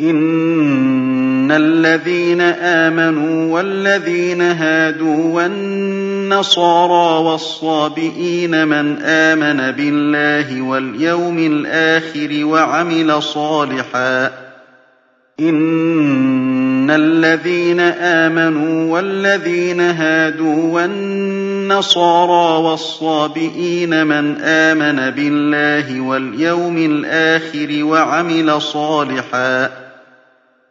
إِنَّ الَّذِينَ آمَنُوا وَالَّذِينَ هَادُوا وَالنَّصَارَىٰ وَالصَّابِئِينَ مَنْ آمَنَ بِاللَّهِ وَالْيَوْمِ الْآخِرِ وَعَمِلَ صَالِحًا إِنَّ الَّذِينَ آمَنُوا وَالَّذِينَ هَادُوا وَالنَّصَارَىٰ وَالصَّابِئِينَ مَنْ آمَنَ بِاللَّهِ وَالْيَوْمِ الْآخِرِ وَعَمِلَ صَالِحًا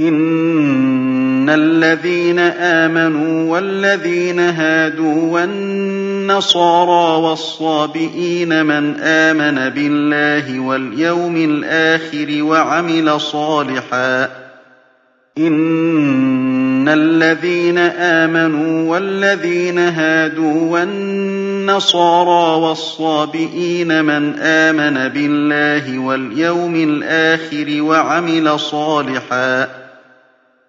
إِنَّ الَّذِينَ آمَنُوا وَالَّذِينَ هَادُوا وَالنَّصَارَىٰ وَالصَّابِئِينَ مَنْ آمَنَ بِاللَّهِ وَالْيَوْمِ الْآخِرِ وَعَمِلَ صَالِحًا إِنَّ الَّذِينَ آمَنُوا وَالَّذِينَ هَادُوا وَالنَّصَارَىٰ وَالصَّابِئِينَ مَنْ آمَنَ بِاللَّهِ وَالْيَوْمِ الْآخِرِ وَعَمِلَ صَالِحًا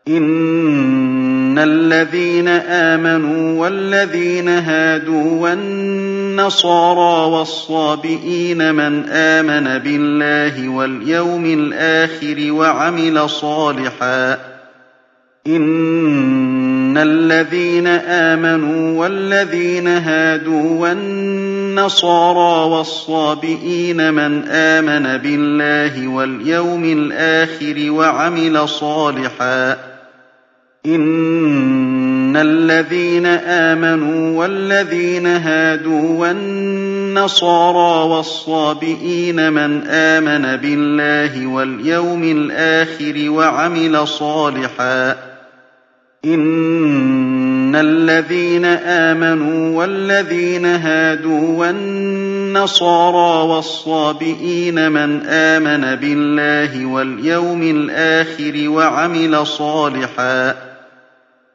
إِنَّ الَّذِينَ آمَنُوا وَالَّذِينَ هَادُوا وَالنَّصَارَىٰ وَالصَّابِئِينَ مَنْ آمَنَ بِاللَّهِ وَالْيَوْمِ الْآخِرِ وَعَمِلَ صَالِحًا إِنَّ الَّذِينَ آمَنُوا وَالَّذِينَ هَادُوا وَالنَّصَارَىٰ وَالصَّابِئِينَ مَنْ آمَنَ بِاللَّهِ وَالْيَوْمِ الْآخِرِ وَعَمِلَ صَالِحًا إِنَّ الَّذِينَ آمَنُوا وَالَّذِينَ هَادُوا وَالنَّصَارَىٰ وَالصَّابِئِينَ مَنْ آمَنَ بِاللَّهِ وَالْيَوْمِ الْآخِرِ وَعَمِلَ صَالِحًا إِنَّ الَّذِينَ آمَنُوا وَالَّذِينَ هَادُوا وَالنَّصَارَىٰ وَالصَّابِئِينَ مَنْ آمَنَ بِاللَّهِ وَالْيَوْمِ الْآخِرِ وَعَمِلَ صَالِحًا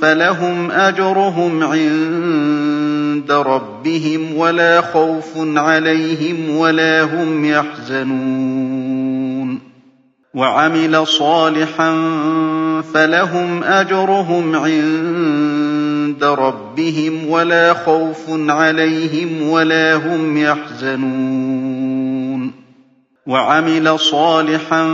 فَلَهُمْ أَجْرُهُمْ عِندَ رَبِّهِمْ وَلَا خَوْفٌ عَلَيْهِمْ وَلَا هُمْ يَحْزَنُونَ. وَعَمِلَ صَالِحًا فَلَهُمْ أَجْرُهُمْ عِندَ رَبِّهِمْ وَلَا خَوْفٌ عَلَيْهِمْ وَلَا هُمْ يَحْزَنُونَ. وَعَمِلَ صَالِحًا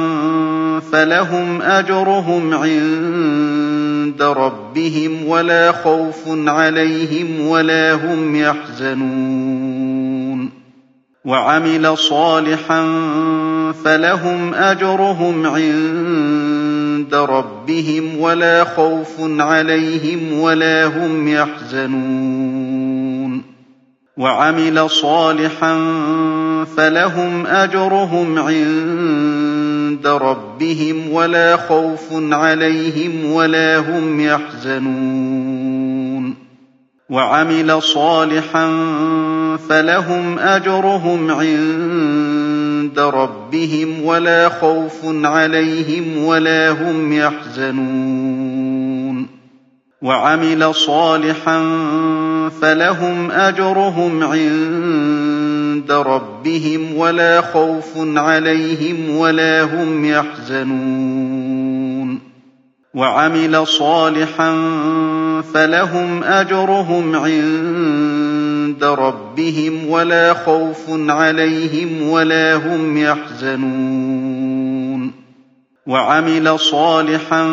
فَلَهُمْ أَجْرُهُمْ عِندَ رَبِّهِمْ وَلَا خَوْفٌ عَلَيْهِمْ وَلَا هُمْ يَحْزَنُونَ. وَعَمِلَ صَالِحًا فَلَهُمْ أَجْرُهُمْ عِندَ رَبِّهِمْ وَلَا خَوْفٌ عَلَيْهِمْ وَلَا هُمْ يَحْزَنُونَ. وَعَمِلَ صَالِحًا فَلَهُمْ أَجْرُهُمْ عِندَ رَبِّهِمْ وَلَا خَوْفٌ عَلَيْهِمْ وَلَا هُمْ يَحْزَنُونَ. وعمل صالحا فلهم أجرهم عند ربهم ولا خوف عليهم ولا هم يحزنون. وعمل صالحا فلهم أجرهم عند ربهم ولا خوف عليهم ولا هم يحزنون. وعمل صالحا فلهم أجرهم عند ربهم ولا خوف عليهم ولا هم يحزنون. وعمل صالحا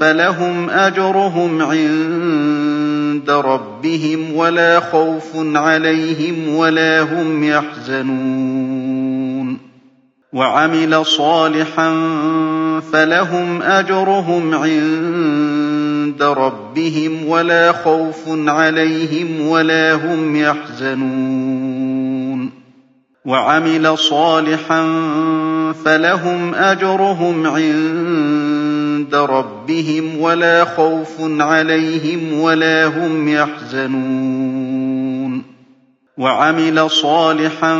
فلهم أجرهم عند ربهم ولا خوف عليهم ولا هم يحزنون. وعمل صالحا فلهم أجرهم عند ربهم ولا خوف عليهم ولا هم يحزنون. وعمل صالحا فلهم أجرهم عند ربهم ولا خوف عليهم ولا هم يحزنون. وعمل صالحا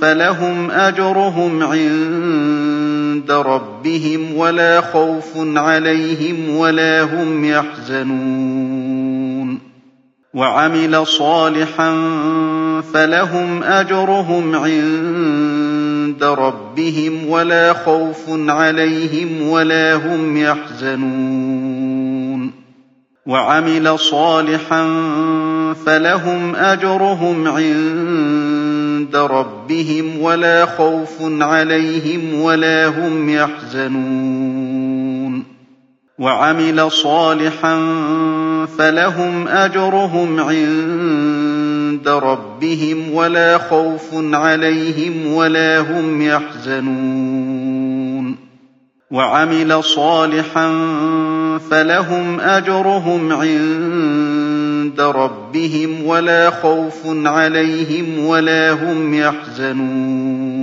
فلهم أجرهم عند ربهم ولا خوف عليهم ولا هم يحزنون. وعمل صالحا فلهم أجرهم عند ربهم ولا خوف عليهم ولا هم يحزنون. وعمل صالحا فلهم أجرهم عند ربهم ولا خوف عليهم ولا هم يحزنون. وعمل صالحا فلهم أجرهم عند ربهم ولا خوف عليهم ولا هم يحزنون. وعمل صالحا فلهم أجرهم عند ربهم ولا خوف عليهم ولا هم يحزنون.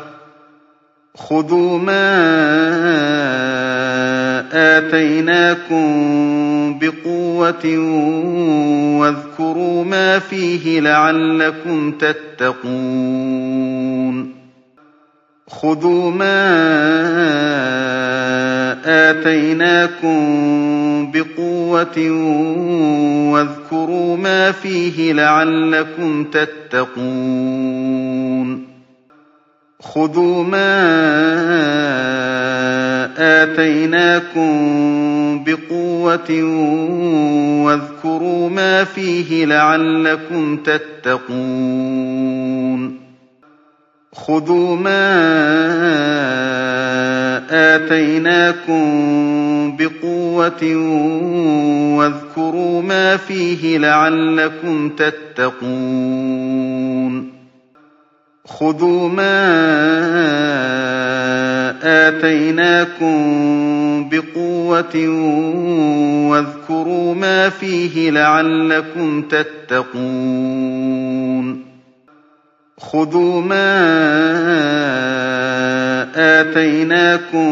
خُذُوا مَا آتَيْنَاكُم بِقُوَّةٍ وَاذْكُرُوا مَا فِيهِ لَعَلَّكُمْ تَتَّقُونَ خُذُوا مَا آتَيْنَاكُم بِقُوَّةٍ وَاذْكُرُوا مَا فِيهِ لَعَلَّكُمْ تَتَّقُونَ خُذُوا مَا آتَيْنَاكُم بِقُوَّةٍ وَاذْكُرُوا مَا فِيهِ لَعَلَّكُمْ تَتَّقُونَ. خُذُوا مَا آتَيْنَاكُم بِقُوَّةٍ وَاذْكُرُوا مَا فِيهِ لَعَلَّكُمْ تَتَّقُونَ. خُذُوا مَا آتَيْنَاكُم بِقُوَّةٍ وَاذْكُرُوا مَا فِيهِ لَعَلَّكُمْ تَتَّقُونَ. خُذُوا مَا آتَيْنَاكُم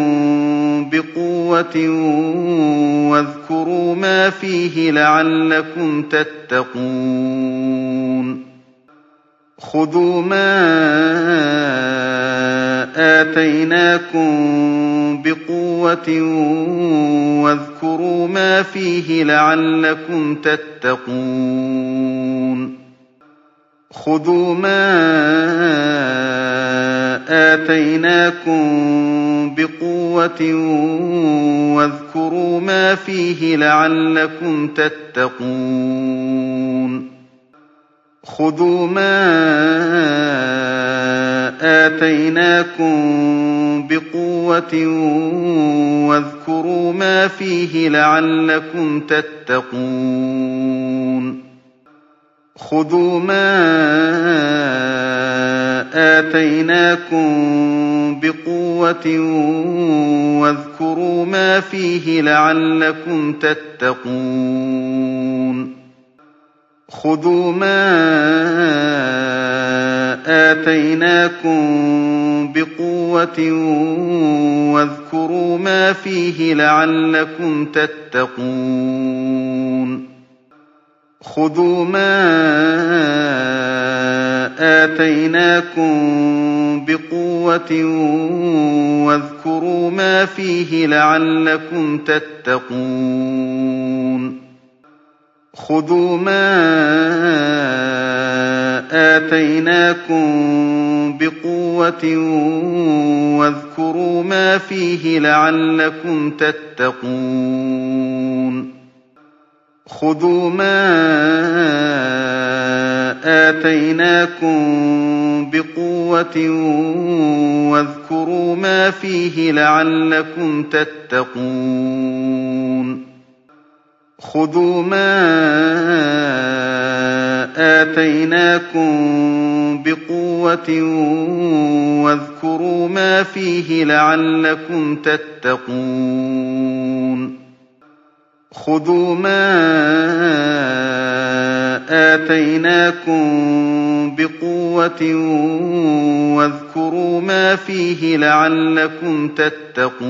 بِقُوَّةٍ وَاذْكُرُوا مَا فِيهِ لَعَلَّكُمْ تَتَّقُونَ. خُذُوا مَا آتَيْنَاكُم بِقُوَّةٍ وَاذْكُرُوا مَا فِيهِ لَعَلَّكُمْ تَتَّقُونَ. خُذُوا مَا آتَيْنَاكُم بِقُوَّةٍ وَاذْكُرُوا مَا فِيهِ لَعَلَّكُمْ تَتَّقُونَ. خُذُوا مَا آتَيْنَاكُم بِقُوَّةٍ وَاذْكُرُوا مَا فِيهِ لَعَلَّكُمْ تَتَّقُونَ. خُذُوا مَا آتَيْنَاكُم بِقُوَّةٍ وَاذْكُرُوا مَا فِيهِ لَعَلَّكُمْ تَتَّقُونَ. خُذُوا مَا آتَيْنَاكُم بِقُوَّةٍ وَاذْكُرُوا مَا فِيهِ لَعَلَّكُمْ تَتَّقُونَ. خُذُوا مَا آتَيْنَاكُم بِقُوَّةٍ وَاذْكُرُوا مَا فِيهِ لَعَلَّكُمْ تَتَّقُونَ. خُذُوا مَا آتَيْنَاكُم بِقُوَّةٍ وَاذْكُرُوا مَا فِيهِ لَعَلَّكُمْ تَتَّقُونَ. خُذُوا مَا آتَيْنَاكُم بِقُوَّةٍ وَاذْكُرُوا مَا فِيهِ لَعَلَّكُمْ تَتَّقُونَ. خُذُوا مَا آتَيْنَاكُم بِقُوَّةٍ وَاذْكُرُوا مَا فِيهِ لَعَلَّكُمْ تَتَّقُونَ. خُذُوا مَا آتَيْنَاكُم بِقُوَّةٍ وَاذْكُرُوا مَا فِيهِ لَعَلَّكُمْ تَتَّقُونَ.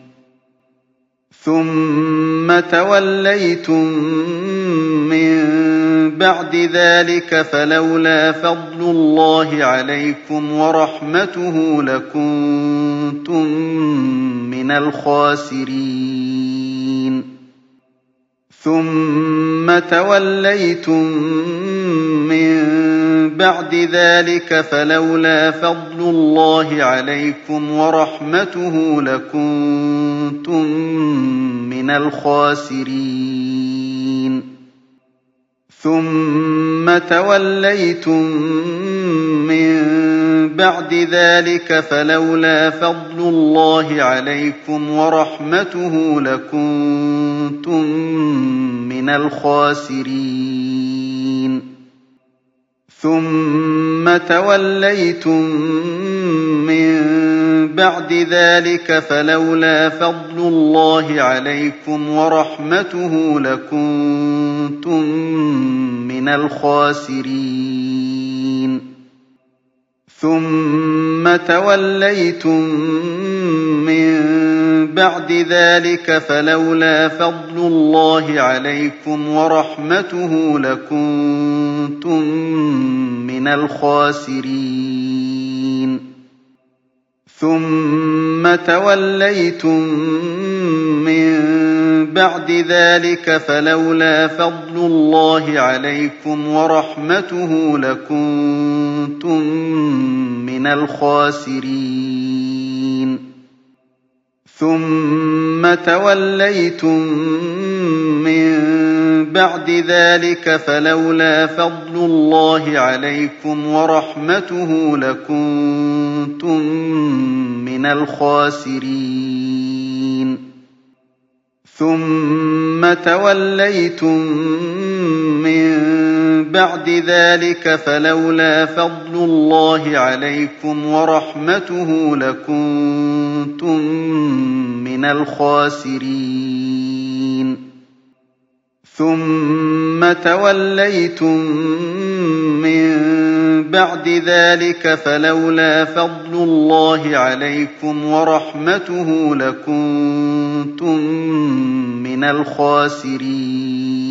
ثُمَّ تَوَلَّيْتُم مِّن بَعْدِ ذَٰلِكَ فَلَوْلَا فَضْلُ اللَّهِ عَلَيْكُمْ وَرَحْمَتُهُ لَكُنتُم مِّنَ الْخَاسِرِينَ. ثُمَّ تَوَلَّيْتُم مِّن بَعْدِ ذَٰلِكَ فَلَوْلَا فَضْلُ اللَّهِ عَلَيْكُمْ وَرَحْمَتُهُ لَكُنتُم مِّنَ الْخَاسِرِينَ. ثُمَّ تَوَلَّيْتُم مِّن بَعْدِ ذَٰلِكَ فَلَوْلَا فَضْلُ اللَّهِ عَلَيْكُمْ وَرَحْمَتُهُ لَكُنتُم مِّنَ الْخَاسِرِينَ. ثُمَّ تَوَلَّيْتُم مِّن بَعْدِ ذَٰلِكَ فَلَوْلَا فَضْلُ اللَّهِ عَلَيْكُمْ وَرَحْمَتُهُ لَكُنتُم مِّنَ الْخَاسِرِينَ. ثُمَّ تَوَلَّيْتُم بَعْدِ ذَٰلِكَ فَلَوْلَا فَضْلُ اللَّهِ عَلَيْكُمْ وَرَحْمَتُهُ لَكُنتُم مِّنَ الْخَاسِرِينَ. ثُمَّ تَوَلَّيْتُم مِّن بَعْدِ ذَٰلِكَ فَلَوْلَا فَضْلُ اللَّهِ عَلَيْكُمْ وَرَحْمَتُهُ لَكُنتُم مِّنَ الْخَاسِرِينَ. ثُمَّ تَوَلَّيْتُم مِّن بَعْدِ ذَٰلِكَ فَلَوْلَا فَضْلُ اللَّهِ عَلَيْكُمْ وَرَحْمَتُهُ لَكُنتُم مِّنَ الْخَاسِرِينَ. ثُمَّ تَوَلَّيْتُم مِّن بَعْدِ ذَٰلِكَ فَلَوْلَا فَضْلُ اللَّهِ عَلَيْكُمْ وَرَحْمَتُهُ لَكُنتُم مِّنَ الْخَاسِرِينَ. ثُمَّ تَوَلَّيْتُم مِّن بَعْدِ ذَٰلِكَ فَلَوْلَا فَضْلُ اللَّهِ عَلَيْكُمْ وَرَحْمَتُهُ لَكُنتُم مِّنَ الْخَاسِرِينَ.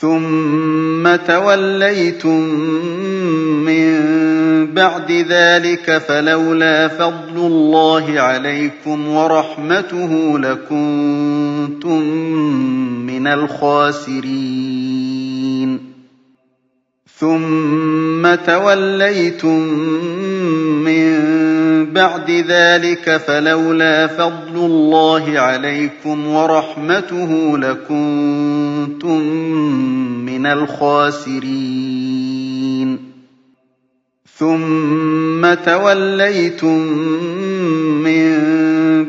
ثُمَّ تَوَلَّيْتُم مِّن بَعْدِ ذَٰلِكَ فَلَوْلَا فَضْلُ اللَّهِ عَلَيْكُمْ وَرَحْمَتُهُ لَكُنتُم مِّنَ الْخَاسِرِينَ. ثُمَّ تَوَلَّيْتُم مِّن بَعْدِ ذَٰلِكَ فَلَوْلَا فَضْلُ اللَّهِ عَلَيْكُمْ وَرَحْمَتُهُ لَكُنتُم مِّنَ الْخَاسِرِينَ. ثُمَّ تَوَلَّيْتُم مِّن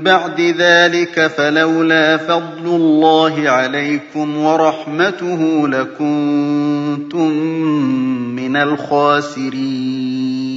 بَعْدِ ذَٰلِكَ فَلَوْلَا فَضْلُ اللَّهِ عَلَيْكُمْ وَرَحْمَتُهُ لَكُنتُم مِّنَ الْخَاسِرِينَ.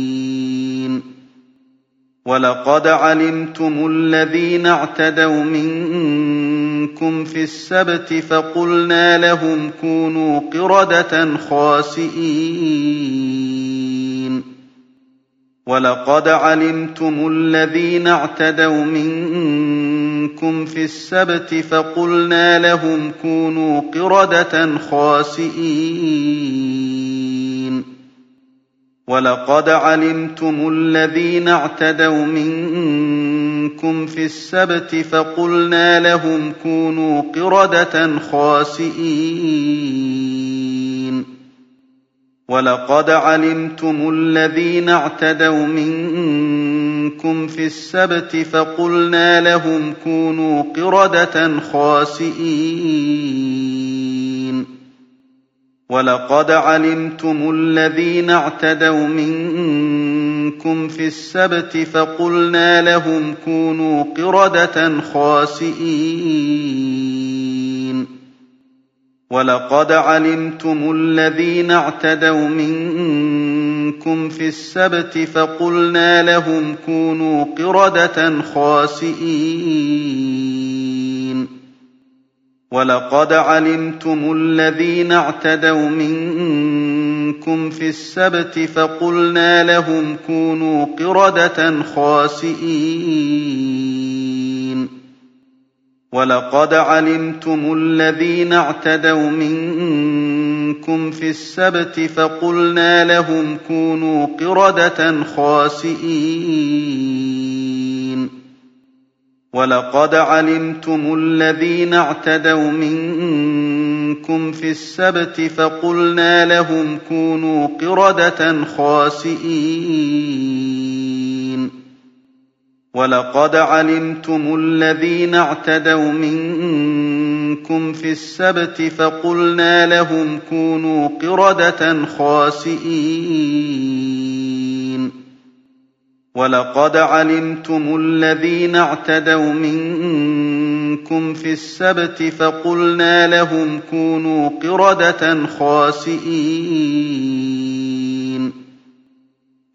وَلَقَدْ عَلِمْتُمُ الَّذِينَ اعْتَدَوْا مِنكُمْ فِي السَّبْتِ فَقُلْنَا لَهُمْ كُونُوا قِرَدَةً خَاسِئِينَ وَلَقَدْ عَلِمْتُمُ الَّذِينَ اعْتَدَوْا مِنكُمْ فِي السَّبْتِ فَقُلْنَا لَهُمْ كُونُوا قِرَدَةً خَاسِئِينَ وَلَقَدْ عَلِمْتُمُ الَّذِينَ اعْتَدَوْا مِنكُمْ فِي السَّبْتِ فَقُلْنَا لَهُمْ كُونُوا قِرَدَةً خَاسِئِينَ. وَلَقَدْ عَلِمْتُمُ الَّذِينَ اعْتَدَوْا مِنكُمْ فِي السَّبْتِ فَقُلْنَا لَهُمْ كُونُوا قِرَدَةً خَاسِئِينَ. وَلَقَدْ عَلِمْتُمُ الَّذِينَ اعْتَدَوْا مِنكُمْ فِي السَّبْتِ فَقُلْنَا لَهُمْ كُونُوا قِرَدَةً خَاسِئِينَ. وَلَقَدْ عَلِمْتُمُ الَّذِينَ اعْتَدَوْا مِنكُمْ فِي السَّبْتِ فَقُلْنَا لَهُمْ كُونُوا قِرَدَةً خَاسِئِينَ. وَلَقَدْ عَلِمْتُمُ الَّذِينَ اعْتَدَوْا مِنكُمْ فِي السَّبْتِ فَقُلْنَا لَهُمْ كُونُوا قِرَدَةً خَاسِئِينَ وَلَقَدْ عَلِمْتُمُ الَّذِينَ اعْتَدَوْا مِنكُمْ فِي السَّبْتِ فَقُلْنَا لَهُمْ كُونُوا قِرَدَةً خَاسِئِينَ وَلَقَدْ عَلِمْتُمُ الَّذِينَ اعْتَدَوْا مِنكُمْ فِي السَّبْتِ فَقُلْنَا لَهُمْ كُونُوا قِرَدَةً خَاسِئِينَ وَلَقَدْ عَلِمْتُمُ الَّذِينَ اعْتَدَوْا مِنكُمْ فِي السَّبْتِ فَقُلْنَا لَهُمْ كُونُوا قِرَدَةً خَاسِئِينَ وَلَقَدْ عَلِمْتُمُ الَّذِينَ اعْتَدَوْا مِنكُمْ فِي السَّبْتِ فَقُلْنَا لَهُمْ كُونُوا قِرَدَةً خَاسِئِينَ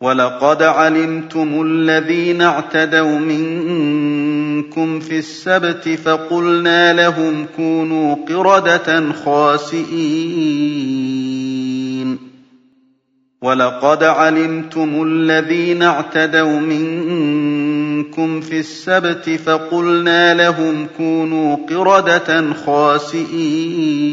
وَلَقَدْ عَلِمْتُمُ الَّذِينَ اعْتَدَوْا مِنكُمْ فِي السَّبْتِ فَقُلْنَا لَهُمْ كُونُوا قِرَدَةً خَاسِئِينَ وَلَقَدْ عَلِمْتُمُ الَّذِينَ اعْتَدَوْا مِنكُمْ فِي السَّبْتِ فَقُلْنَا لَهُمْ كُونُوا قِرَدَةً خَاسِئِينَ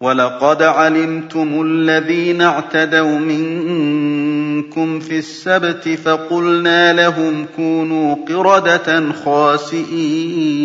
وَلَقَدْ عَلِمْتُمُ الَّذِينَ اعْتَدَوْا مِنكُمْ فِي السَّبْتِ فَقُلْنَا لَهُمْ كُونُوا قِرَدَةً خَاسِئِينَ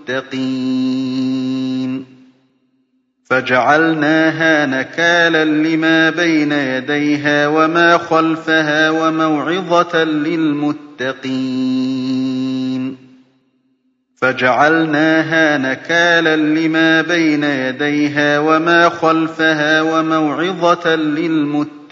فَجَعَلْنَاهَا نَكَالًا لِّمَا بَيْنَ يَدَيْهَا وَمَا خَلْفَهَا وَمَوْعِظَةً لِّلْمُتَّقِينَ. فَجَعَلْنَاهَا نَكَالًا لِّمَا بَيْنَ يَدَيْهَا وَمَا خَلْفَهَا وَمَوْعِظَةً لِّلْمُتَّقِينَ.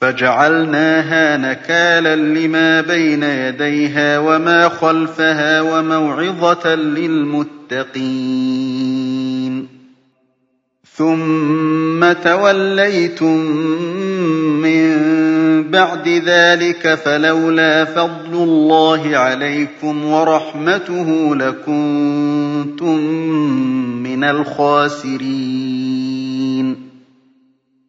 فَجَعَلْنَاهَا نَكَالًا لِّمَا بَيْنَ يَدَيْهَا وَمَا خَلْفَهَا وَمَوْعِظَةً لِّلْمُتَّقِينَ. ثُمَّ تَوَلَّيْتُم مِّن بَعْدِ ذَٰلِكَ فَلَوْلَا فَضْلُ اللَّهِ عَلَيْكُمْ وَرَحْمَتُهُ لَكُنتُم مِّنَ الْخَاسِرِينَ.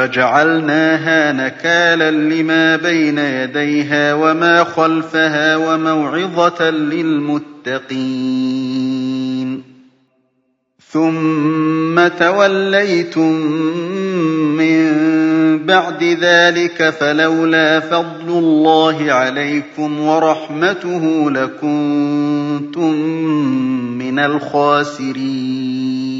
فَجَعَلْنَاهَا نَكَالًا لِّمَا بَيْنَ يَدَيْهَا وَمَا خَلْفَهَا وَمَوْعِظَةً لِّلْمُتَّقِينَ. ثُمَّ تَوَلَّيْتُم مِّن بَعْدِ ذَٰلِكَ فَلَوْلَا فَضْلُ اللَّهِ عَلَيْكُمْ وَرَحْمَتُهُ لَكُنتُم مِّنَ الْخَاسِرِينَ.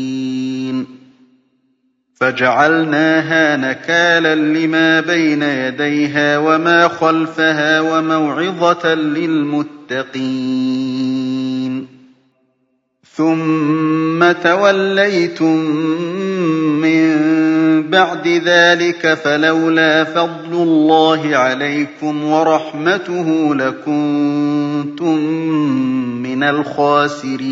فَجَعَلْنَاهَا نَكَالًا لِّمَا بَيْنَ يَدَيْهَا وَمَا خَلْفَهَا وَمَوْعِظَةً لِّلْمُتَّقِينَ. ثُمَّ تَوَلَّيْتُم مِّن بَعْدِ ذَٰلِكَ فَلَوْلَا فَضْلُ اللَّهِ عَلَيْكُمْ وَرَحْمَتُهُ لَكُنتُم مِّنَ الْخَاسِرِينَ.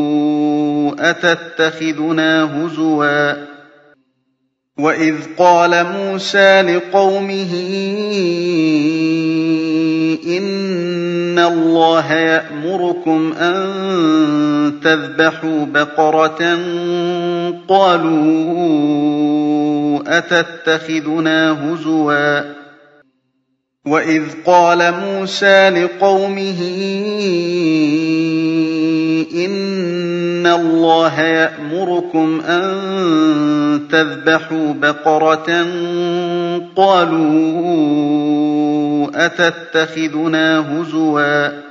أَتَتَّخِذُنَا هُزُوًا؟ وَإِذْ قَالَ مُوسَىٰ لِقَوْمِهِ إِنَّ اللَّهَ يَأْمُرُكُمْ أَن تَذْبَحُوا بَقَرَةً ۖ. قَالُوا أَتَتَّخِذُنَا هُزُوًا؟ وَإِذْ قَالَ مُوسَىٰ لِقَوْمِهِ إِنَّ اللَّهَ يَأْمُرُكُمْ أَن تَذْبَحُوا بَقَرَةً ۖ قَالُوا أَتَتَّخِذُنَا هُزُوًا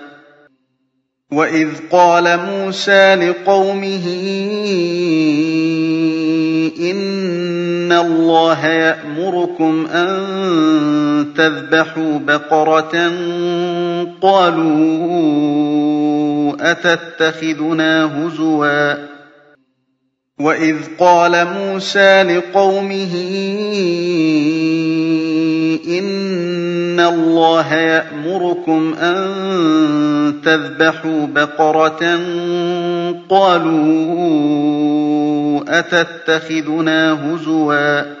وَإِذْ قَالَ مُوسَىٰ لِقَوْمِهِ إِنَّ اللَّهَ يَأْمُرُكُمْ أَن تَذْبَحُوا بَقَرَةً ۖ قَالُوا أَتَتَّخِذُنَا هُزُوًا وَإِذْ قَالَ مُوسَىٰ لِقَوْمِهِ إِنَّ اللَّهَ يَأْمُرُكُمْ أَن تَذْبَحُوا بَقَرَةً ۖ قَالُوا أَتَتَّخِذُنَا هُزُوًا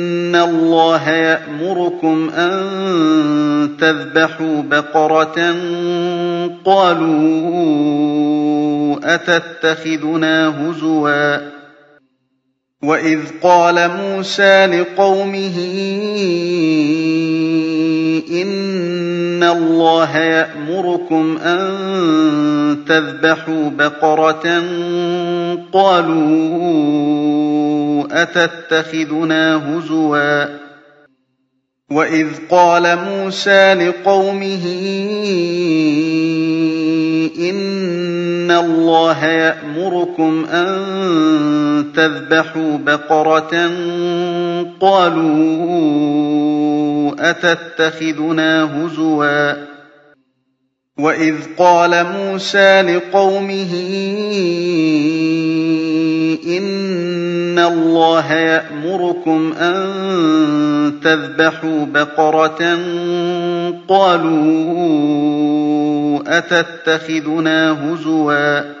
اللَّهَ يَأْمُرُكُمْ أَن تَذْبَحُوا بَقَرَةً ۖ قَالُوا أَتَتَّخِذُنَا هُزُوًا وَإِذْ قَالَ مُوسَىٰ لِقَوْمِهِ إِنَّ اللَّهَ يَأْمُرُكُمْ أَن تَذْبَحُوا بَقَرَةً ۖ قَالُوا أَتَتَّخِذُنَا هُزُوًا وَإِذْ قَالَ مُوسَىٰ لِقَوْمِهِ إِنَّ اللَّهَ يَأْمُرُكُمْ أَن تَذْبَحُوا بَقَرَةً ۖ قَالُوا أَتَتَّخِذُنَا هُزُوًا وَإِذْ قَالَ مُوسَىٰ لِقَوْمِهِ إِنَّ اللَّهَ يَأْمُرُكُمْ أَن تَذْبَحُوا بَقَرَةً ۖ قَالُوا أَتَتَّخِذُنَا هُزُوًا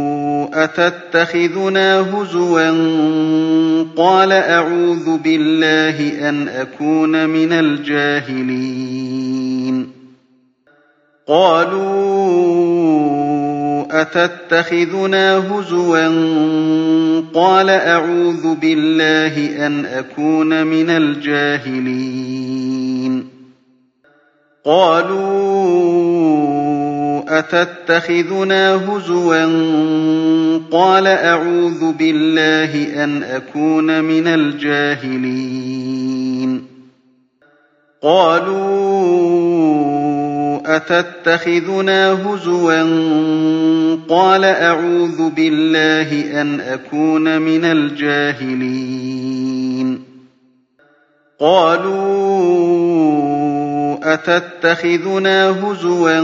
أَتَتَّخِذُنَا هُزُوًا قَالَ أَعُوذُ بِاللَّهِ أَنْ أَكُونَ مِنَ الْجَاهِلِينَ قَالُوا أتتخذنا هزوا قال أعوذ بالله أن أكون من الجاهلين قالوا أتتخذنا هزوا قال أعوذ بالله أن أكون من الجاهلين قالوا أتتخذنا هزوا قال أعوذ بالله أن أكون من الجاهلين قالوا أتتخذنا هزوا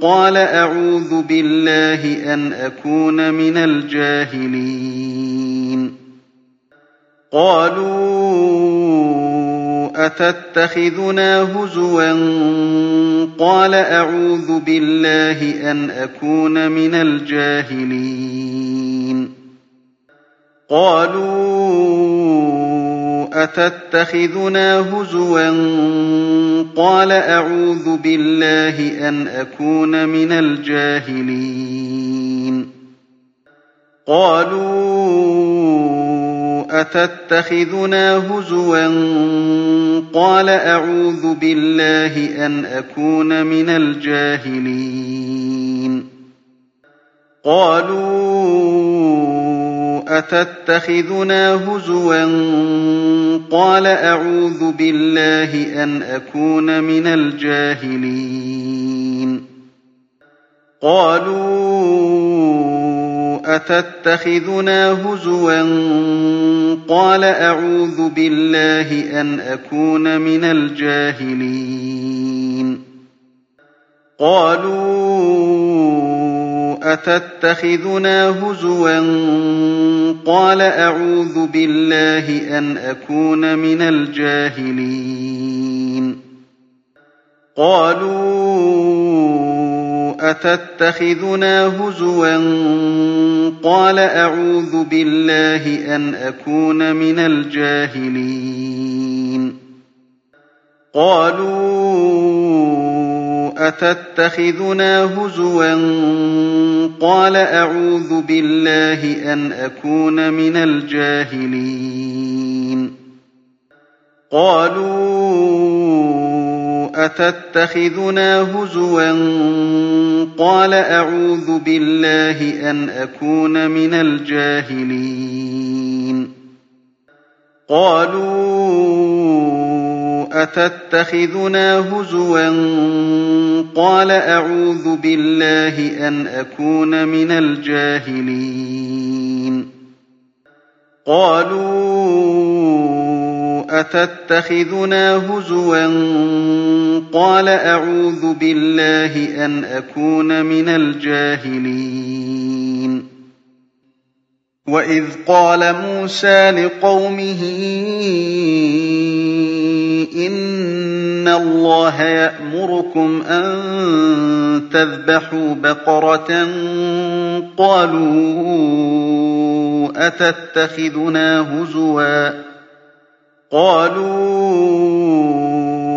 قال أعوذ بالله أن أكون من الجاهلين قالوا أتتخذنا هزوا قال أعوذ بالله أن أكون من الجاهلين قالوا أتتخذنا هزوا قال أعوذ بالله أن أكون من الجاهلين قالوا أتتخذنا هزوا قال أعوذ بالله أن أكون من الجاهلين قالوا أتتخذنا هزوا قال أعوذ بالله أن أكون من الجاهلين قالوا أتتخذنا هزوا قال أعوذ بالله أن أكون من الجاهلين قالوا أتتخذنا هزوا قال أعوذ بالله أن أكون من الجاهلين قالوا أتتخذنا هزوا قال أعوذ بالله أن أكون من الجاهلين قالوا أتتخذنا هزوا قال أعوذ بالله أن أكون من الجاهلين قالوا أتتخذنا هزوا قال أعوذ بالله أن أكون من الجاهلين قالوا أتتخذنا هزوا قال أعوذ بالله أن أكون من الجاهلين قالوا أتتخذنا هزوا قال أعوذ بالله أن أكون من الجاهلين وإذ قال موسى لقومه إن الله يأمركم أن تذبحوا بقرة قالوا أتتخذنا هزواً قالوا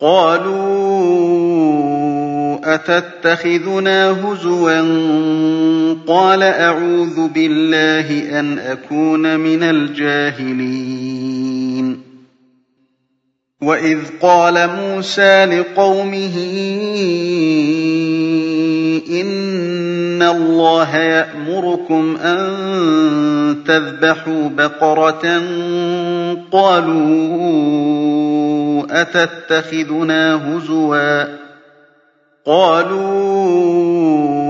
قالوا أتتخذنا هزوا؟ قال أعوذ بالله أن أكون من الجاهلين. وإذ قال موسى لقومه إن الله يأمركم أن تذبحوا بقرة قالوا أتتخذنا هزوا قالوا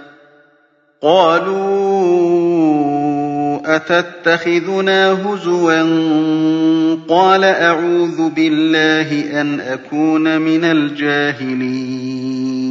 قَالُوا أَتَتَّخِذُنَا هُزُوًا؟ قَالَ أَعُوذُ بِاللَّهِ أَنْ أَكُونَ مِنَ الْجَاهِلِينَ.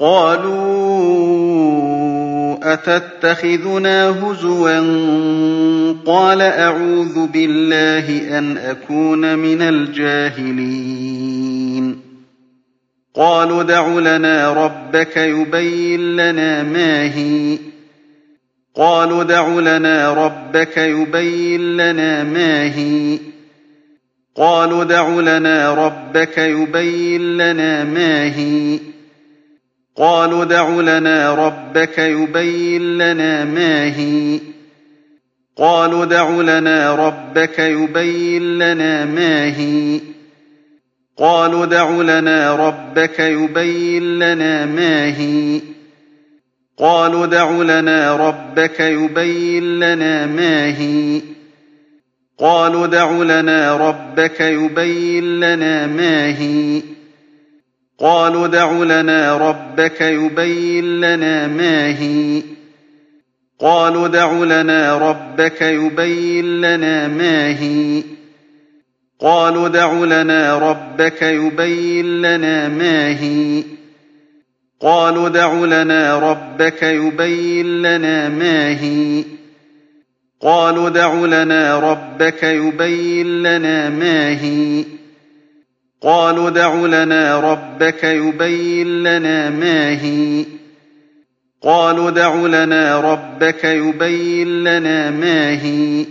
قَالُوا أَتَتَّخِذُنَا هُزُوًا؟ قَالَ أَعُوذُ بِاللَّهِ أَنْ أَكُونَ مِنَ الْجَاهِلِينَ. قَالُوا ادْعُ لَنَا رَبَّكَ يُبَيِّن لَّنَا مَا هِيَ. قَالُوا ادْعُ لَنَا رَبَّكَ يُبَيِّن لَّنَا مَا هِيَ. قَالُوا ادْعُ لَنَا رَبَّكَ يُبَيِّن لَّنَا مَا هِيَ. قَالُوا ادْعُ لَنَا رَبَّكَ يُبَيِّن لَّنَا مَا هِيَ. قَالُوا ادْعُ لَنَا رَبَّكَ يُبَيِّن لَّنَا مَا هِيَ. قَالُوا ادْعُ لَنَا رَبَّكَ يُبَيِّن لَّنَا مَا هِيَ. قَالُوا ادْعُ لَنَا رَبَّكَ يُبَيِّن لَّنَا مَا هِيَ. قَالُوا ادْعُ لَنَا رَبَّكَ يُبَيِّن لَّنَا مَا هِيَ. قَالُوا ادْعُ لَنَا رَبَّكَ يُبَيِّن لَّنَا مَا هِيَ. قَالُوا ادْعُ لَنَا رَبَّكَ يُبَيِّن لَّنَا مَا هِيَ. قَالُوا ادْعُ لَنَا رَبَّكَ يُبَيِّن لَّنَا مَا هِيَ. قَالُوا ادْعُ لَنَا رَبَّكَ يُبَيِّن لَّنَا مَا هِيَ. قَالُوا ادْعُ لَنَا رَبَّكَ يُبَيِّن لَّنَا مَا هِيَ. قَالُوا ادْعُ لَنَا رَبَّكَ يُبَيِّن لَّنَا مَا هِيَ. قَالُوا ادْعُ لَنَا رَبَّكَ يُبَيِّن لَّنَا مَا هِيَ.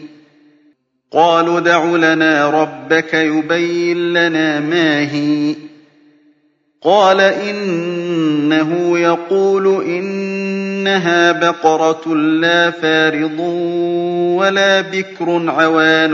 قَالُوا ادْعُ لَنَا رَبَّكَ يُبَيِّن لَّنَا مَا هِيَ. قَالَ إِنَّهُ يَقُولُ إِنَّهَا بَقَرَةٌ لَّا فَارِضٌ وَلَا بِكْرٌ عَوَانٌ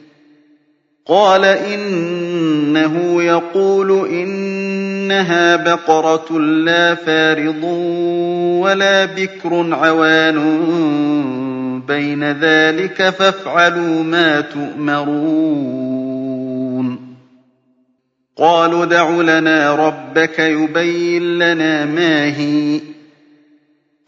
قال إنه يقول إنها بقرة لا فارض ولا بكر عوان بين ذلك فافعلوا ما تؤمرون. قالوا دع لنا ربك يبين لنا ما هي.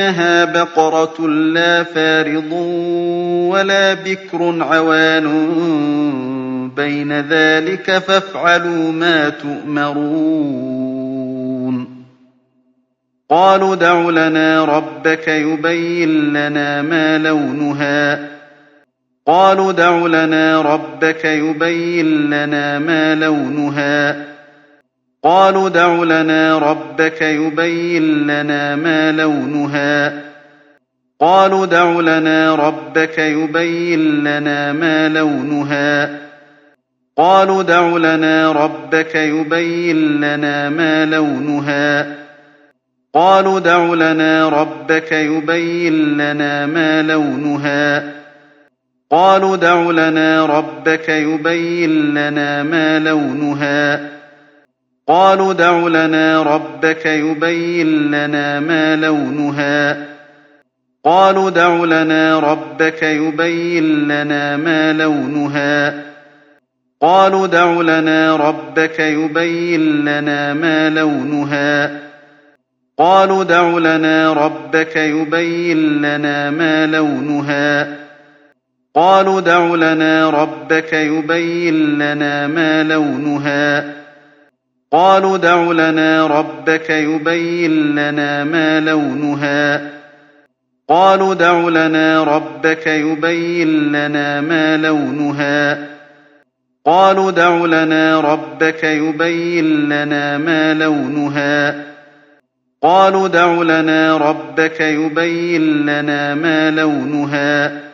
إنها بقرة لا فارض ولا بكر عوان بين ذلك فافعلوا ما تؤمرون. قَالُوا ادْعُ لَنَا رَبَّكَ يُبَيِّن لَّنَا مَا لَوْنُهَا. قَالُوا ادْعُ لَنَا رَبَّكَ يُبَيِّن لَّنَا مَا لَوْنُهَا. قَالُوا ادْعُ لَنَا رَبَّكَ يُبَيِّن لَّنَا مَا لَوْنُهَا. قَالُوا ادْعُ لَنَا رَبَّكَ يُبَيِّن لَّنَا مَا لَوْنُهَا. قَالُوا ادْعُ لَنَا رَبَّكَ يُبَيِّن لَّنَا مَا لَوْنُهَا. قَالُوا ادْعُ لَنَا رَبَّكَ يُبَيِّن لَّنَا مَا لَوْنُهَا. قَالُوا ادْعُ لَنَا رَبَّكَ يُبَيِّن لَّنَا مَا لَوْنُهَا. قَالُوا ادْعُ لَنَا رَبَّكَ يُبَيِّن لَّنَا مَا لَوْنُهَا. قَالُوا ادْعُ لَنَا رَبَّكَ يُبَيِّن لَّنَا مَا لَوْنُهَا. قَالُوا ادْعُ لَنَا رَبَّكَ يُبَيِّن لَّنَا مَا لَوْنُهَا. قَالُوا ادْعُ لَنَا رَبَّكَ يُبَيِّن لَّنَا مَا لَوْنُهَا. قَالُوا ادْعُ لَنَا رَبَّكَ يُبَيِّن لَّنَا مَا لَوْنُهَا. قَالُوا ادْعُ لَنَا رَبَّكَ يُبَيِّن لَّنَا مَا لَوْنُهَا. قَالُوا ادْعُ لَنَا رَبَّكَ يُبَيِّن لَّنَا مَا لَوْنُهَا. قَالُوا ادْعُ لَنَا رَبَّكَ يُبَيِّن لَّنَا مَا لَوْنُهَا. قَالُوا ادْعُ لَنَا رَبَّكَ يُبَيِّن لَّنَا مَا لَوْنُهَا.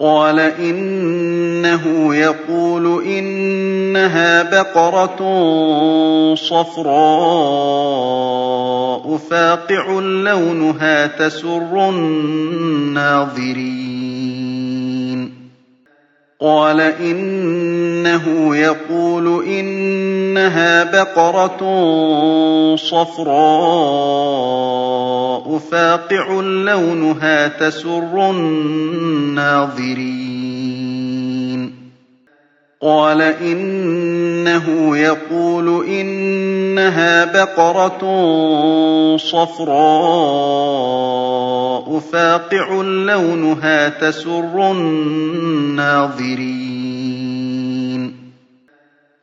قَالَ إِنَّهُ يَقُولُ إِنَّهَا بَقَرَةٌ صَفْرَاءُ فَاقِعٌ لَّوْنُهَا تَسُرُّ النَّاظِرِينَ. قَالَ إِنَّهُ يَقُولُ إِنَّهَا بَقَرَةٌ صَفْرَاءُ فَاقِعٌ لَّوْنُهَا تَسُرُّ النَّاظِرِينَ. قَالَ إِنَّهُ يَقُولُ إِنَّهَا بَقَرَةٌ صَفْرَاءُ فَاقِعٌ لَّوْنُهَا تَسُرُّ النَّاظِرِينَ.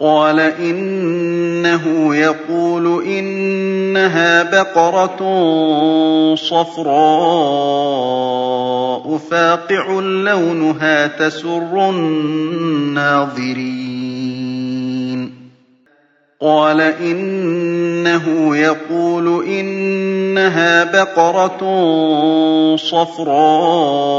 قَالَ إِنَّهُ يَقُولُ إِنَّهَا بَقَرَةٌ صَفْرَاءُ فَاقِعٌ لَّوْنُهَا تَسُرُّ النَّاظِرِينَ. قَالَ إِنَّهُ يَقُولُ إِنَّهَا بَقَرَةٌ صَفْرَاءُ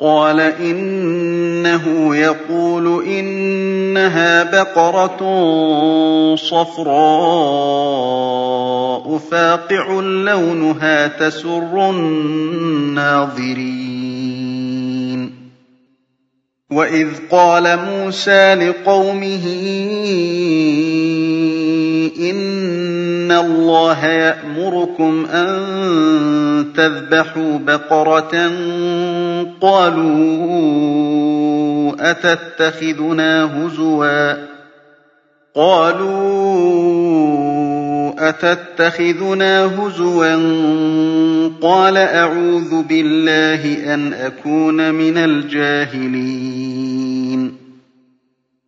قَالَ إِنَّهُ يَقُولُ إِنَّهَا بَقَرَةٌ صَفْرَاءُ فَاقِعٌ لَّوْنُهَا تَسُرُّ النَّاظِرِينَ وَإِذْ قَالَ مُوسَىٰ لِقَوْمِهِ إِنَّ اللَّهَ يَأْمُرُكُمْ أَن تَذْبَحُوا بَقَرَةً قَالُوا أَتَتَّخِذُنَا هُزُوًا قَالَ أَعُوذُ بِاللَّهِ أَنْ أَكُونَ مِنَ الْجَاهِلِينَ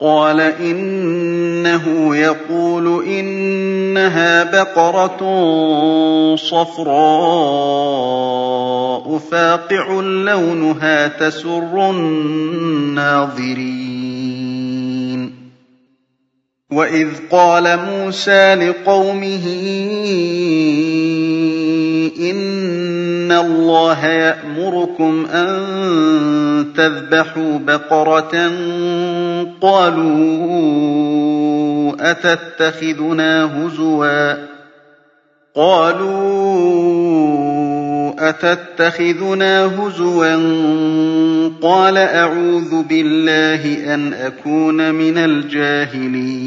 قَالَ إِنَّهُ يَقُولُ إِنَّهَا بَقَرَةٌ صَفْرَاءُ فَاقِعٌ لَّوْنُهَا تَسُرُّ النَّاظِرِينَ. وَإِذْ قَالَ مُوسَىٰ لِقَوْمِهِ إِنَّ اللَّهَ يَأْمُرُكُمْ أَن تَذْبَحُوا بَقَرَةً قَالُوا أَتَتَّخِذُنَا هُزُوًا قَالُوا أتتخذنا هزوا قال أعوذ بالله أن أكون من الجاهلين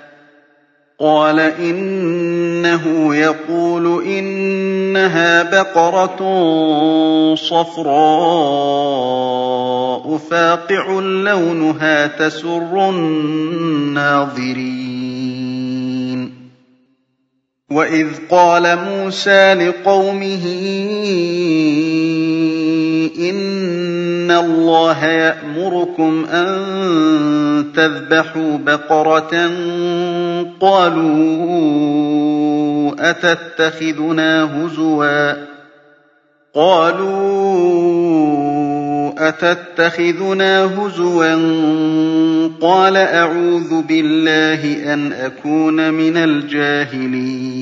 قال إنه يقول إنها بقرة صفراء فاقع لونها تسر الناظرين وإذ قال موسى لقومه إن الله يأمركم أن تذبحوا بقرة قالوا أتتخذنا هزوا قالوا أتتخذنا هزوا قال أعوذ بالله أن أكون من الجاهلين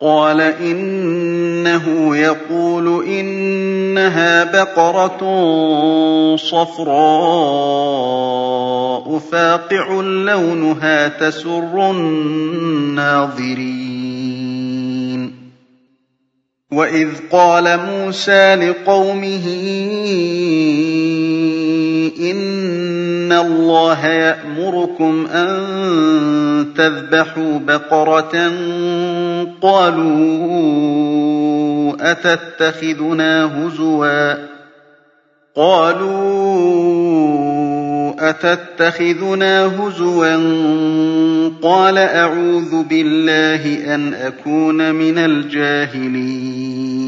قال إنه يقول إنها بقرة صفراء فاقع لونها تسر الناظرين. وإذ قال موسى لقومه إن الله يأمركم أن تذبحوا بقرة قالوا أتتخذنا هزوا قالوا أتتخذنا هزوا قال أعوذ بالله أن أكون من الجاهلين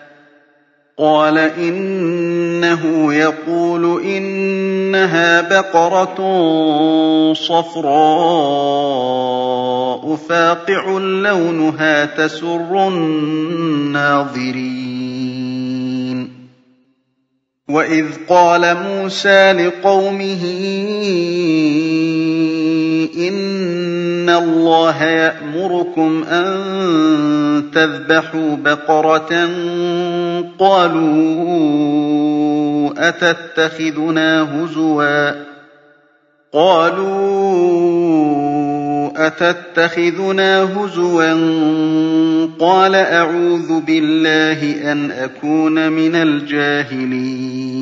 قال إنه يقول إنها بقرة صفراء فاقع لونها تسر الناظرين. وإذ قال موسى لقومه إن الله يأمركم أن تذبحوا بقرة قالوا أتتخذنا هزوا قالوا أتتخذنا هزوا قال أعوذ بالله أن أكون من الجاهلين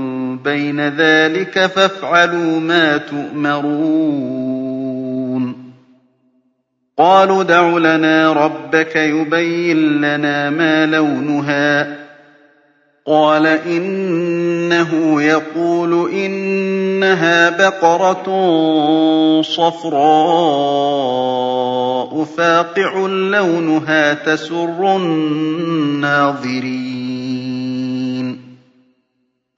بَيْنَ ذَٰلِكَ فَافْعَلُوا مَا تُؤْمَرُونَ. قَالُوا ادْعُ لَنَا رَبَّكَ يُبَيِّن لَّنَا مَا لَوْنُهَا. قَالَ إِنَّهُ يَقُولُ إِنَّهَا بَقَرَةٌ صَفْرَاءُ فَاقِعٌ لَّوْنُهَا تَسُرُّ النَّاظِرِينَ.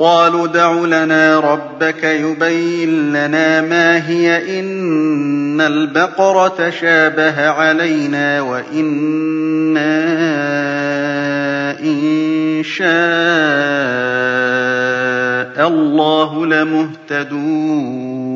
قَالُوا ادْعُ لَنَا رَبَّكَ يُبَيِّن لَّنَا مَا هِيَ إِنَّ الْبَقَرَ شَابَهَ عَلَيْنَا وَإِنَّا إِن شَاءَ اللَّهُ لَمُهْتَدُونَ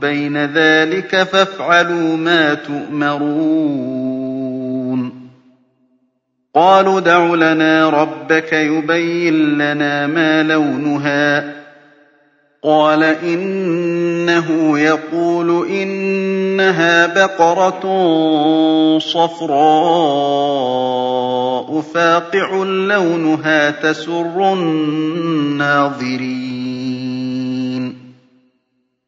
بَيْنَ ذَٰلِكَ فَافْعَلُوا مَا تُؤْمَرُونَ. قَالُوا ادْعُ لَنَا رَبَّكَ يُبَيِّن لَّنَا مَا لَوْنُهَا ۚ. قَالَ إِنَّهُ يَقُولُ إِنَّهَا بَقَرَةٌ صَفْرَاءُ فَاقِعٌ لَّوْنُهَا تَسُرُّ النَّاظِرِينَ.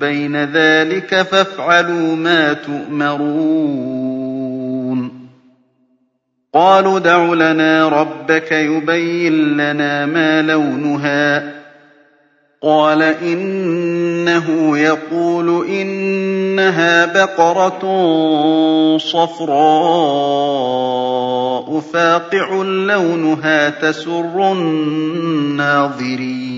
بين ذلك فافعلوا ما تؤمرون. قالوا ادْعُ لنا ربك يبين لنا ما لونها. قال إنه يقول إنها بقرة صفراء فاقع لونها تسر الناظرين.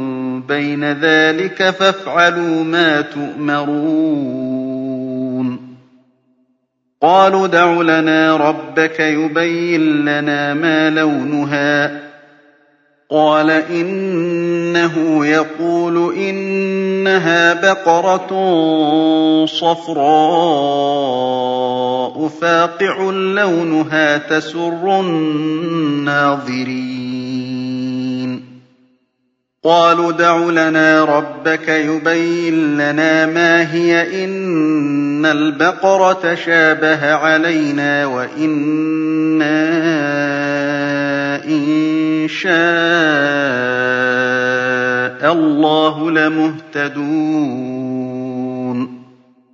بَيْنَ ذَٰلِكَ فَافْعَلُوا مَا تُؤْمَرُونَ. قَالُوا ادْعُ لَنَا رَبَّكَ يُبَيِّن لَّنَا مَا لَوْنُهَا. قَالَ إِنَّهُ يَقُولُ إِنَّهَا بَقَرَةٌ صَفْرَاءُ فَاقِعٌ لَّوْنُهَا تَسُرُّ النَّاظِرِينَ. قَالُوا ادْعُ لَنَا رَبَّكَ يُبَيِّن لَّنَا مَا هِيَ إِنَّ الْبَقَرَ تَشَابَهَ عَلَيْنَا وَإِنَّا إِن شَاءَ اللَّهُ لَمُهْتَدُونَ.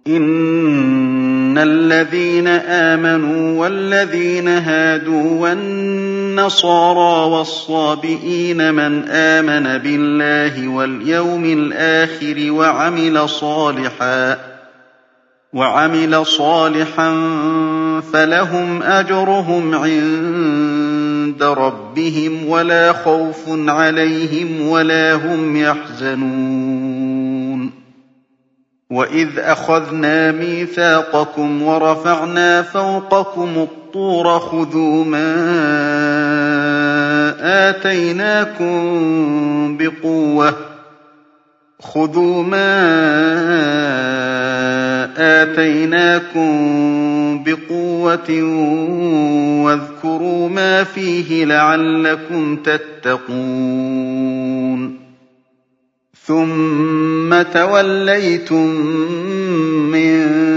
إِنَّ الَّذِينَ آمَنُوا وَالَّذِينَ هَادُوا وَالصَّابِئِينَ مَنْ آمَنَ بِاللَّهِ وَالْيَوْمِ الْآخِرِ وَعَمِلَ صَالِحًا وعمل صالحا فلهم أجرهم عند ربهم ولا خوف عليهم ولا هم يحزنون. وإذ أخذنا ميثاقكم ورفعنا فوقكم الطور خذوا ما آتيناكم بقوة خذوا ما آتيناكم بقوة واذكروا ما فيه لعلكم تتقون ثم توليتم من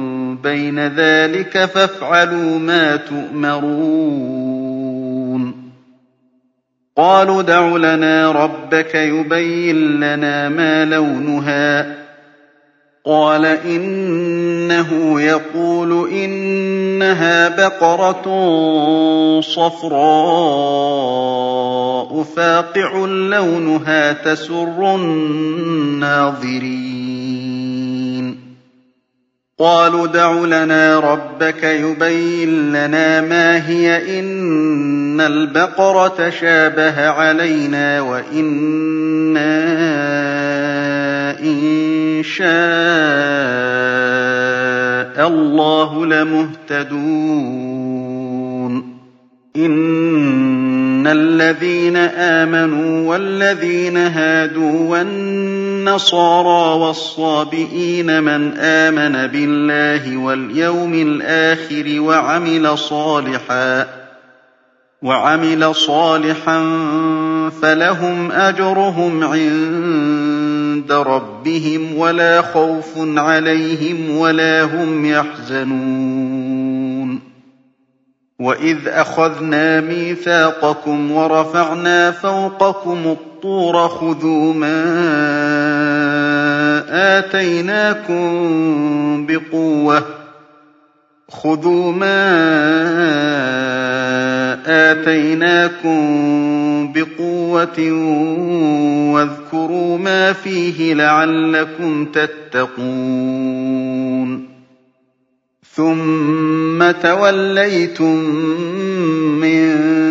بَيْنَ ذَٰلِكَ فَافْعَلُوا مَا تُؤْمَرُونَ. قَالُوا ادْعُ لَنَا رَبَّكَ يُبَيِّن لَّنَا مَا لَوْنُهَا. قَالَ إِنَّهُ يَقُولُ إِنَّهَا بَقَرَةٌ صَفْرَاءُ فَاقِعٌ لَّوْنُهَا تَسُرُّ النَّاظِرِينَ. قَالُوا ادْعُ لَنَا رَبَّكَ يُبَيِّن لَّنَا مَا هِيَ إِنَّ الْبَقَرَ تَشَابَهَ عَلَيْنَا وَإِنَّا إِن شَاءَ اللَّهُ لَمُهْتَدُونَ. إِنَّ الَّذِينَ آمَنُوا وَالَّذِينَ هَادُوا وَالصَّابِئِينَ مَنْ آمَنَ بِاللَّهِ وَالْيَوْمِ الْآخِرِ وَعَمِلَ صَالِحًا فَلَهُمْ أَجْرُهُمْ عِندَ رَبِّهِمْ وَلَا خَوْفٌ عَلَيْهِمْ وَلَا هُمْ يَحْزَنُونَ. وَإِذْ أَخَذْنَا مِيثَاقَكُمْ وَرَفَعْنَا فَوْقَكُمُ الطُّورَ خُذُوا مَا آتَيْنَاكُم بِقُوَّةٍ. خُذُوا مَا آتَيْنَاكُم بِقُوَّةٍ وَاذْكُرُوا مَا فِيهِ لَعَلَّكُمْ تَتَّقُونَ. ثُمَّ تَوَلَّيْتُم مِّن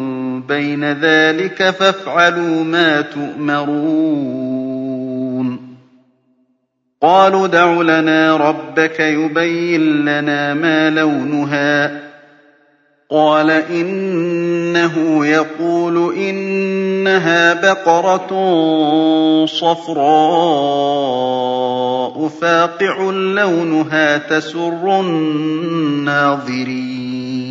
بَيْنَ ذَٰلِكَ فَافْعَلُوا مَا تُؤْمَرُونَ. قَالُوا ادْعُ لَنَا رَبَّكَ يُبَيِّن لَّنَا مَا لَوْنُهَا. قَالَ إِنَّهُ يَقُولُ إِنَّهَا بَقَرَةٌ صَفْرَاءُ فَاقِعٌ لَّوْنُهَا تَسُرُّ النَّاظِرِينَ.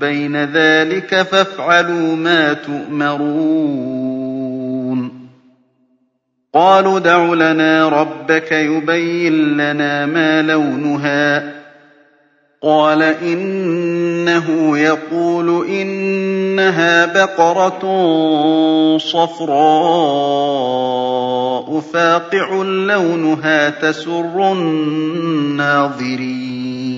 بَيْنَ ذَٰلِكَ فَافْعَلُوا مَا تُؤْمَرُونَ. قَالُوا ادْعُ لَنَا رَبَّكَ يُبَيِّن لَّنَا مَا لَوْنُهَا. قَالَ إِنَّهُ يَقُولُ إِنَّهَا بَقَرَةٌ صَفْرَاءُ فَاقِعٌ لَّوْنُهَا تَسُرُّ النَّاظِرِينَ.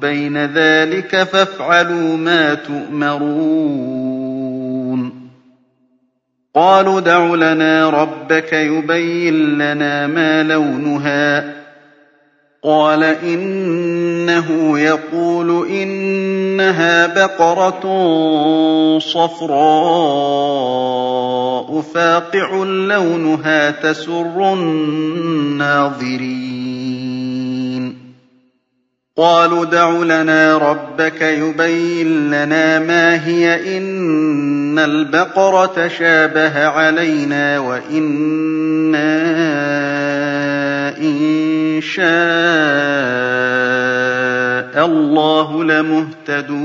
بَيْنَ ذَٰلِكَ فَافْعَلُوا مَا تُؤْمَرُونَ. قَالُوا ادْعُ لَنَا رَبَّكَ يُبَيِّن لَّنَا مَا لَوْنُهَا. قَالَ إِنَّهُ يَقُولُ إِنَّهَا بَقَرَةٌ صَفْرَاءُ فَاقِعٌ لَّوْنُهَا تَسُرُّ النَّاظِرِينَ. قَالُوا ادْعُ لَنَا رَبَّكَ يُبَيِّن لَّنَا مَا هِيَ إِنَّ الْبَقَرَ تَشَابَهَ عَلَيْنَا وَإِنَّا إِن شَاءَ اللَّهُ لَمُهْتَدُونَ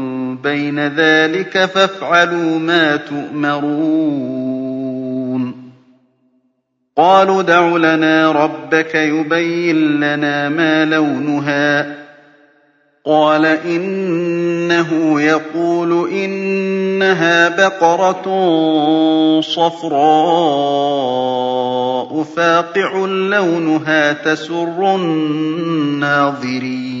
بَيْنَ ذَٰلِكَ فَافْعَلُوا مَا تُؤْمَرُونَ. قَالُوا ادْعُ لَنَا رَبَّكَ يُبَيِّن لَّنَا مَا لَوْنُهَا. قَالَ إِنَّهُ يَقُولُ إِنَّهَا بَقَرَةٌ صَفْرَاءُ فَاقِعٌ لَّوْنُهَا تَسُرُّ النَّاظِرِينَ.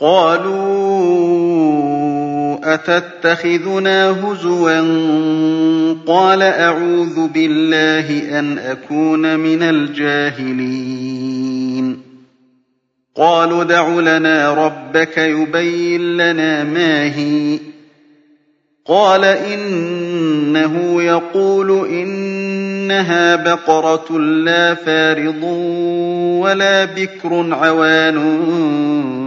قَالُوا أَتَتَّخِذُنَا هُزُوًا؟ قَالَ أَعُوذُ بِاللَّهِ أَنْ أَكُونَ مِنَ الْجَاهِلِينَ. قَالُوا ادْعُ لَنَا رَبَّكَ يُبَيِّن لَّنَا مَا هِيَ. قَالَ إِنَّهُ يَقُولُ إِنَّهَا بَقَرَةٌ لَّا فَارِضٌ وَلَا بِكْرٌ عَوَانٌ.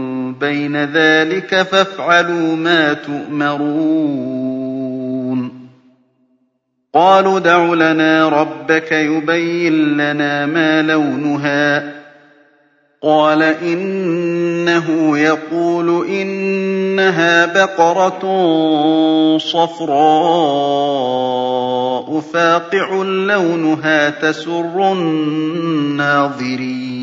بَيْنَ ذَٰلِكَ فَافْعَلُوا مَا تُؤْمَرُونَ. قَالُوا ادْعُ لَنَا رَبَّكَ يُبَيِّن لَّنَا مَا لَوْنُهَا. قَالَ إِنَّهُ يَقُولُ إِنَّهَا بَقَرَةٌ صَفْرَاءُ فَاقِعٌ لَّوْنُهَا تَسُرُّ النَّاظِرِينَ.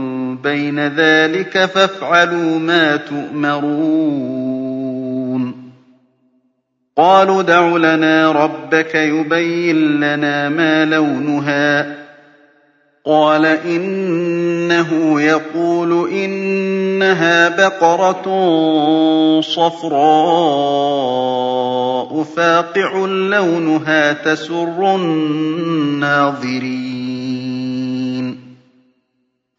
بَيْنَ ذَٰلِكَ فَافْعَلُوا مَا تُؤْمَرُونَ. قَالُوا ادْعُ لَنَا رَبَّكَ يُبَيِّن لَّنَا مَا لَوْنُهَا. قَالَ إِنَّهُ يَقُولُ إِنَّهَا بَقَرَةٌ صَفْرَاءُ فَاقِعٌ لَّوْنُهَا تَسُرُّ النَّاظِرِينَ.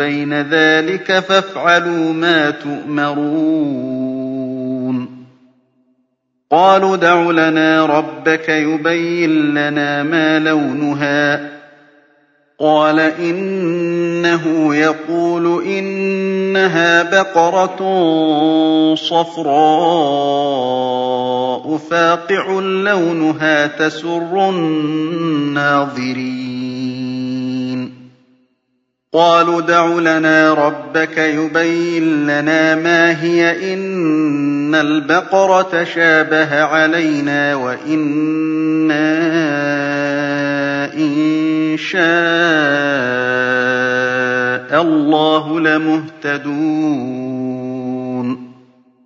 بَيْنَ ذَٰلِكَ فَافْعَلُوا مَا تُؤْمَرُونَ. قَالُوا ادْعُ لَنَا رَبَّكَ يُبَيِّن لَّنَا مَا لَوْنُهَا. قَالَ إِنَّهُ يَقُولُ إِنَّهَا بَقَرَةٌ صَفْرَاءُ فَاقِعٌ لَّوْنُهَا تَسُرُّ النَّاظِرِينَ. قَالُوا ادْعُ لَنَا رَبَّكَ يُبَيِّن لَّنَا مَا هِيَ إِنَّ الْبَقَرَ تَشَابَهَ عَلَيْنَا وَإِنَّا إِن شَاءَ اللَّهُ لَمُهْتَدُونَ